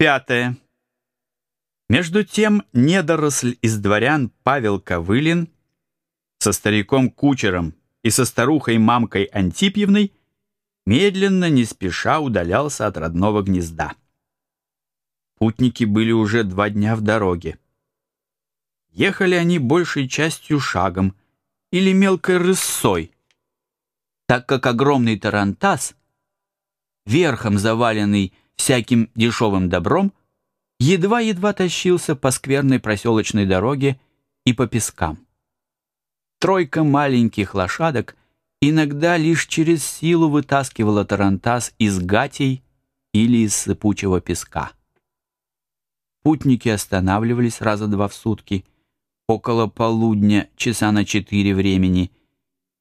Пятое. Между тем недоросль из дворян Павел Ковылин со стариком-кучером и со старухой-мамкой Антипьевной медленно, не спеша удалялся от родного гнезда. Путники были уже два дня в дороге. Ехали они большей частью шагом или мелкой рысой, так как огромный тарантас, верхом заваленный всяким дешевым добром, едва-едва тащился по скверной проселочной дороге и по пескам. Тройка маленьких лошадок иногда лишь через силу вытаскивала тарантас из гатей или из сыпучего песка. Путники останавливались раза два в сутки, около полудня, часа на четыре времени,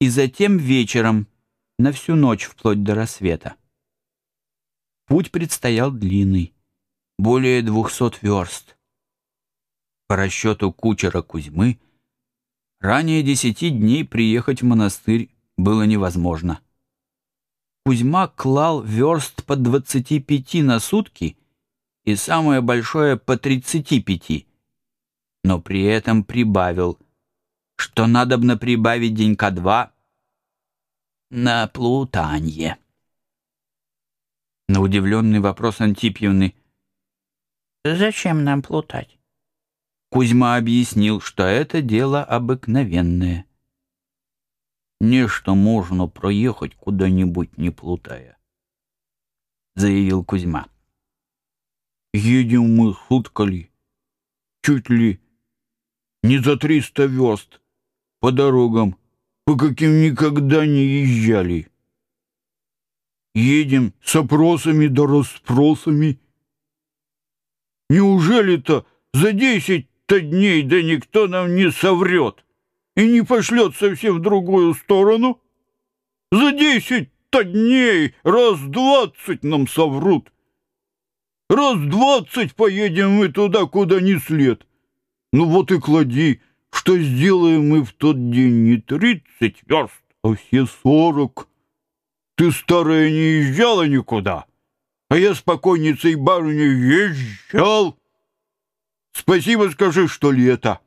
и затем вечером, на всю ночь вплоть до рассвета. Путь предстоял длинный, более двухсот верст. По расчету кучера Кузьмы, Ранее десяти дней приехать в монастырь было невозможно. Кузьма клал верст по двадцати пяти на сутки и самое большое по тридцати пяти, но при этом прибавил, что надобно прибавить денька два на плутанье. На удивленный вопрос Антипьевны «Зачем нам плутать?» Кузьма объяснил, что это дело обыкновенное. «Нечто можно проехать куда-нибудь, не плутая», — заявил Кузьма. «Едем мы сутка ли, чуть ли не за триста верст по дорогам, по каким никогда не езжали. Едем с опросами да расспросами. Неужели-то за десять то дней, да никто нам не соврет и не пошлет совсем в другую сторону. За десять-то дней раз двадцать нам соврут. Раз двадцать поедем мы туда, куда не след. Ну вот и клади, что сделаем мы в тот день не тридцать верст, а все сорок. Ты, старая, не езжала никуда, а я с покойницей барыней езжал. Спасибо скажи, что лето.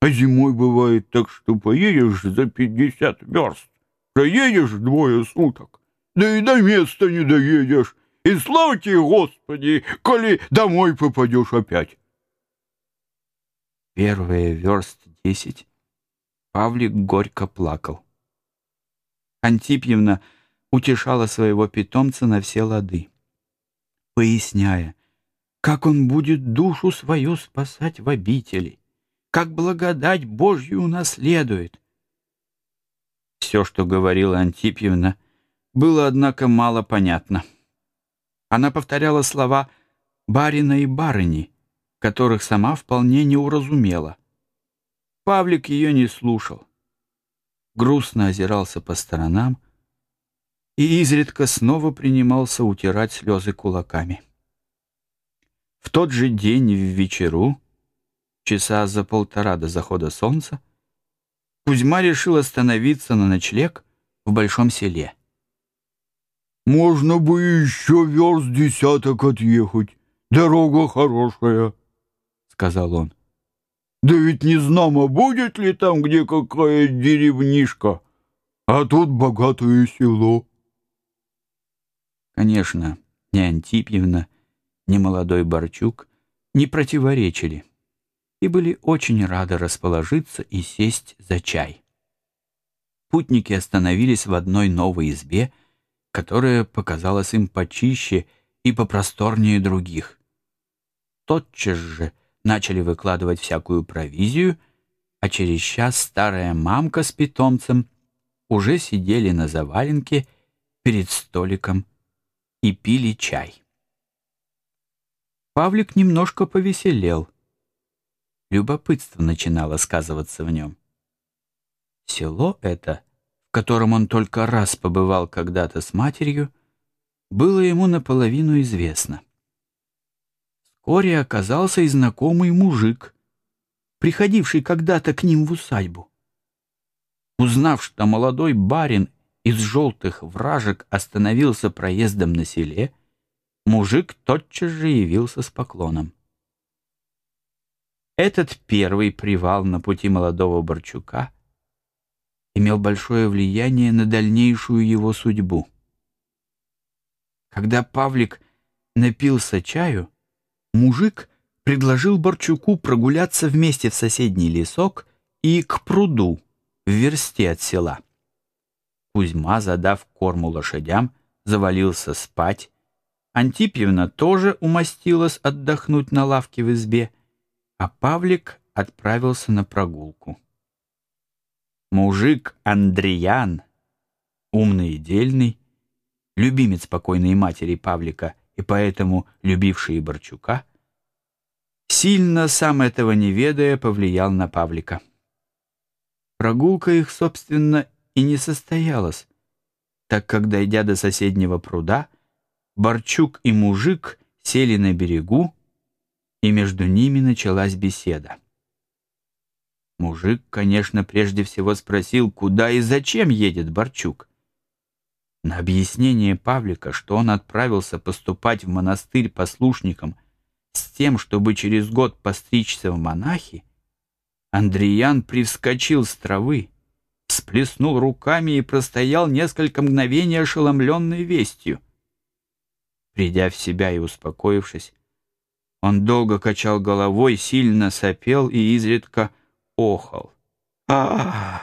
А зимой бывает так, что поедешь за пятьдесят верст, проедешь двое суток, да и до места не доедешь. И слава тебе, Господи, коли домой попадешь опять. Первые верст десять Павлик горько плакал. Антипьевна утешала своего питомца на все лады, поясняя, как он будет душу свою спасать в обители, как благодать Божью унаследует. Все, что говорила Антипьевна, было, однако, мало понятно. Она повторяла слова «барина» и «барыни», которых сама вполне не уразумела. Павлик ее не слушал. Грустно озирался по сторонам и изредка снова принимался утирать слезы кулаками. В тот же день в вечеру, часа за полтора до захода солнца, Кузьма решил остановиться на ночлег в большом селе. «Можно бы еще верст десяток отъехать. Дорога хорошая», — сказал он. «Да ведь не знамо, будет ли там где какая деревнишка, а тут богатое село». Конечно, не Антипьевна, ни молодой Борчук не противоречили и были очень рады расположиться и сесть за чай. Путники остановились в одной новой избе, которая показалась им почище и попросторнее других. Тотчас же начали выкладывать всякую провизию, а через час старая мамка с питомцем уже сидели на заваленке перед столиком и пили чай. Павлик немножко повеселел. Любопытство начинало сказываться в нем. Село это, в котором он только раз побывал когда-то с матерью, было ему наполовину известно. Вскоре оказался и знакомый мужик, приходивший когда-то к ним в усадьбу. Узнав, что молодой барин из желтых вражек остановился проездом на селе, Мужик тотчас же явился с поклоном. Этот первый привал на пути молодого Борчука имел большое влияние на дальнейшую его судьбу. Когда Павлик напился чаю, мужик предложил Борчуку прогуляться вместе в соседний лесок и к пруду в версте от села. Кузьма, задав корму лошадям, завалился спать. Антипьевна тоже умостилась отдохнуть на лавке в избе, а Павлик отправился на прогулку. Мужик Андреян, умный и дельный, любимец покойной матери Павлика и поэтому любивший Борчука, сильно, сам этого не ведая, повлиял на Павлика. Прогулка их, собственно, и не состоялась, так как, дойдя до соседнего пруда, Борчук и мужик сели на берегу, и между ними началась беседа. Мужик, конечно, прежде всего спросил, куда и зачем едет Борчук. На объяснение Павлика, что он отправился поступать в монастырь послушником с тем, чтобы через год постричься в монахи, Андреян привскочил с травы, всплеснул руками и простоял несколько мгновений ошеломленной вестью. Придя в себя и успокоившись, он долго качал головой, сильно сопел и изредка охал. «А,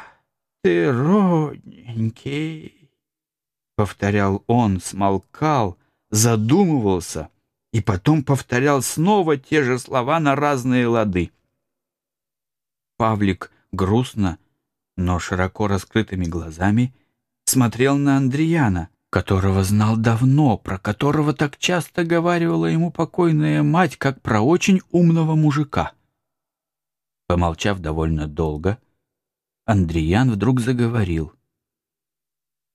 ты родненький!» — повторял он, смолкал, задумывался и потом повторял снова те же слова на разные лады. Павлик грустно но широко раскрытыми глазами смотрел на Андреяна, которого знал давно, про которого так часто говаривала ему покойная мать, как про очень умного мужика. Помолчав довольно долго, Андреян вдруг заговорил.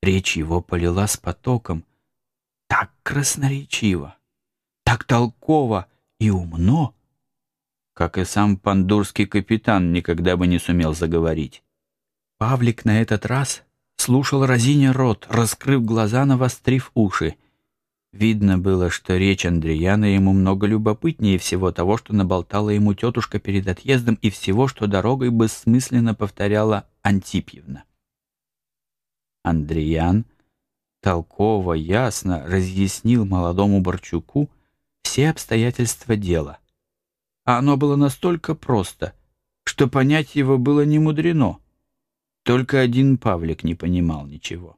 Речь его полила с потоком, так красноречиво, так толково и умно, как и сам пандурский капитан никогда бы не сумел заговорить. Павлик на этот раз слушал разиня рот, раскрыв глаза, навострив уши. Видно было, что речь Андреяна ему много любопытнее всего того, что наболтала ему тетушка перед отъездом, и всего, что дорогой бессмысленно повторяла Антипьевна. Андреян толково, ясно разъяснил молодому Борчуку все обстоятельства дела. А оно было настолько просто, что понять его было не мудрено — только один Павлик не понимал ничего.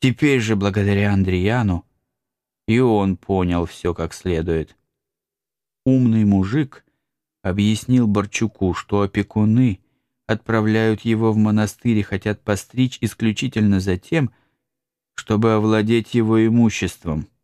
Теперь же, благодаря Андреяну, и он понял все как следует. Умный мужик объяснил Борчуку, что опекуны отправляют его в монастырь и хотят постричь исключительно за тем, чтобы овладеть его имуществом —